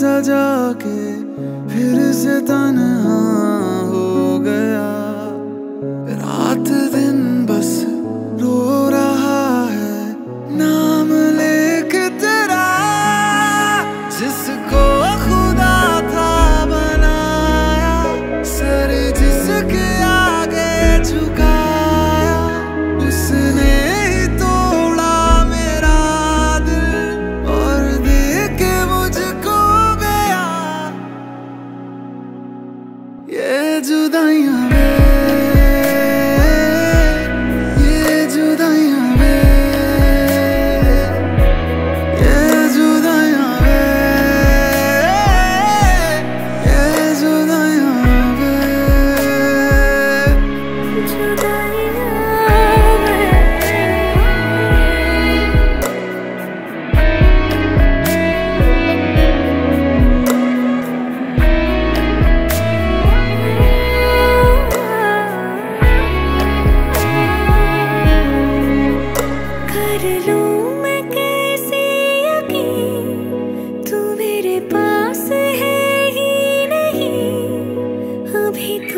सजा के फिर से तन्हा I am.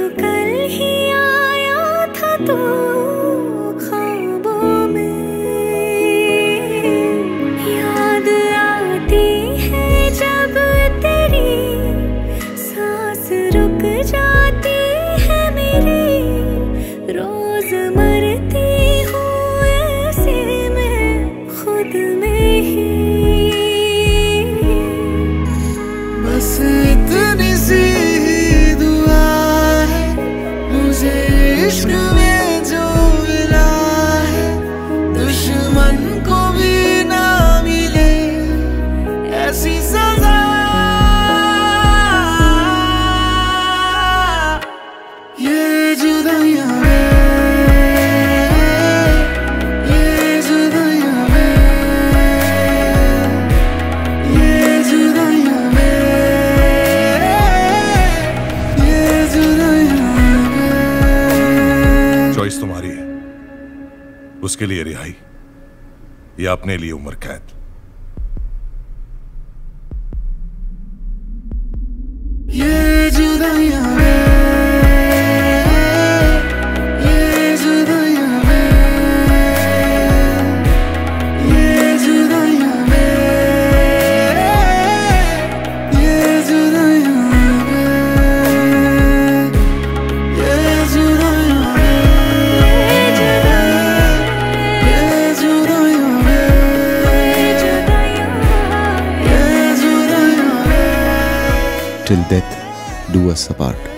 कल ही आया था तू। उसके लिए रिहाई। या अपने लिए उम्र कैद। ये जुदाइयाँ till death do us apart.